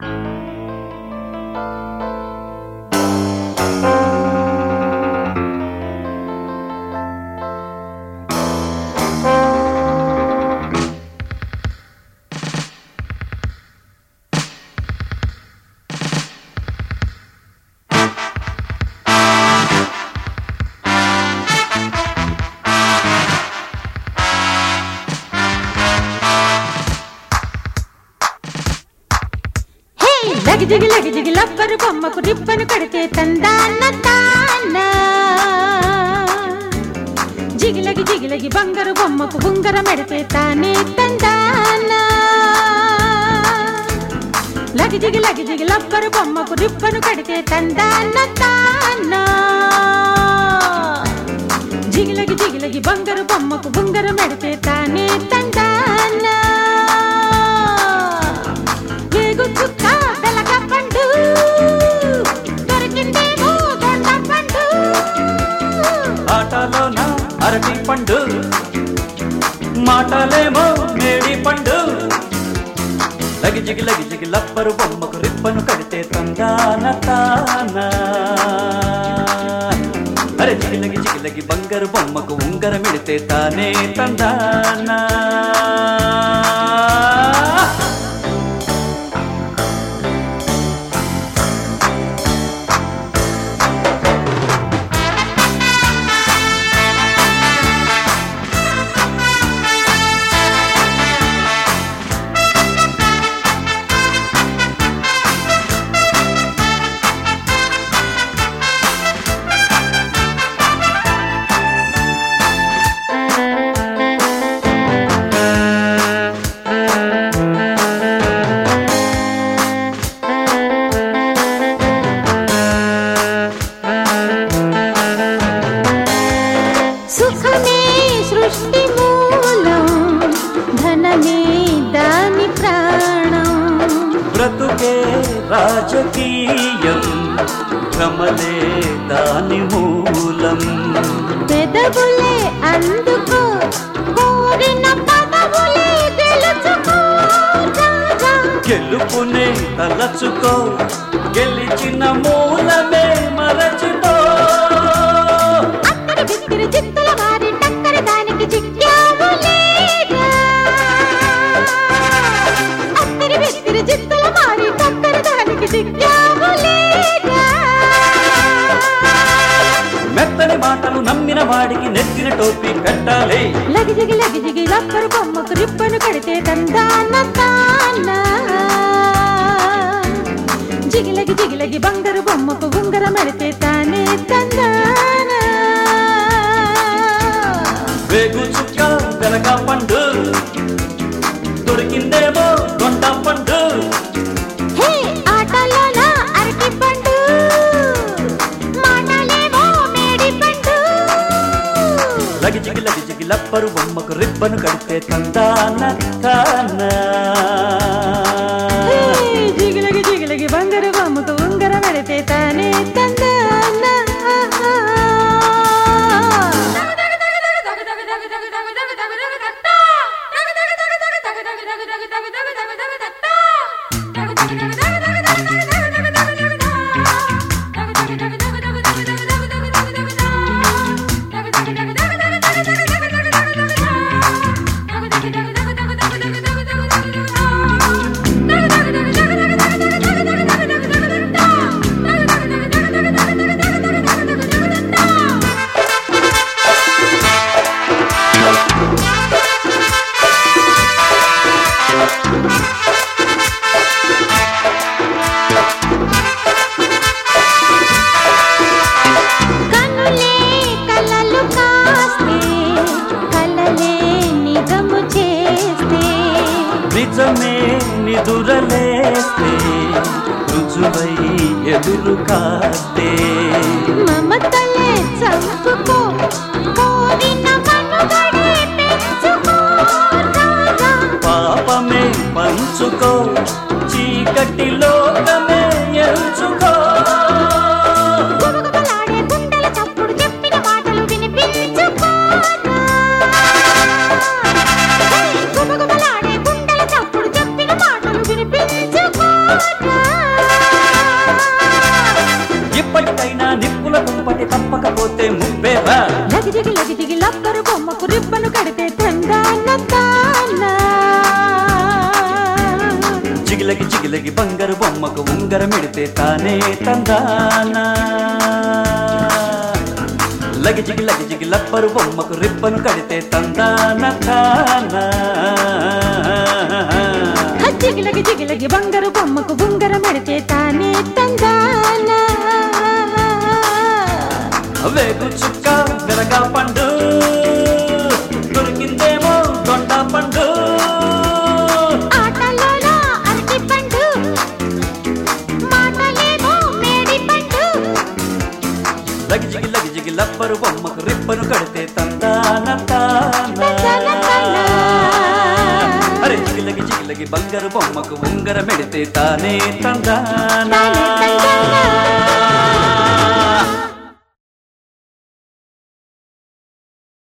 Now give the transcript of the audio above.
లగిజిగి లగిజిగి లబ్బరు బొమ్మకు రిబ్బను కడితే తందాన్న తాన. జిగిలగి జిగిలగి బంగారు బొమ్మకు బుంగర మెడితే తానే తందాన. లగిజిగి లగిజిగి లబ్బరు బొమ్మకు రిబ్బను కడితే తందాన్న తాన. జిగిలగి జిగిలగి బంగారు బొమ్మకు బుంగర మెడితే తానే తండ మాటలేమో మేడి పండు. లగిజిగి లగిజిగి లబ్బరు బొమ్మకు రిప్పను కడితే తందాన తాన. అరే జిగిలగి జిగిలగి బంగారు బొమ్మకు ఉంగరం ఇడితే తానే తందానా. రాజకీయం భ్రమలే దాని మూలం. పెదవులే అందుకో కోరిన పదవులే గెలుచుకో రాజా. గెలుపునే తలచుకో గెలిచిన మూలమే మరచిపో నెత్తిన టోపీ పెట్టాలి లగిజిగి లగిజిగి లబ్బరు బొమ్మకు రిబ్బను కడితే తాన జిగిలగి జిగిలగి బంగారు బొమ్మకు ఉంగరం మెడితే తానే తందాన. వేగు చుక్క వెనక పండు దొరికిందేమో దొండ పండు. లబ్బరు బొమ్మకు రిబ్బను కడితే తందాన తానా జిగిలగి జిగిలగి బంగారు బొమ్మకు ఉంగరం మెడితే తానే తందాన కనులే నిజమే నిదురలేస్తే రుజువై ఎదురు కాస్తే. మమతలే చంపుకో కోరిన పాపమే పంచుకో చీకటి ఇప్పటికైనా నిప్పుల కుంపటి తప్పకపోతే ముప్పేరా లగిదిగి లగిదిగి లబ్బరు బొమ్మకు రిబ్బను కడితే జిగిలకి జిగిలకి బంగారు బొమ్మకు ఉంగరమిడితే తానే తందానా? లగిజిగి లగిజిగి లబ్బరు బొమ్మకు రిబ్బను కడితే తందానా తానా? జిగిలగి జిగిలగి బంగారు బొమ్మకు బుంగర మెడితే తానే తందాన. వేగు చుక్క వెరగా పండు. తగి బంగారు బొమ్మకు ఉంగర మెడితే తానే తందానా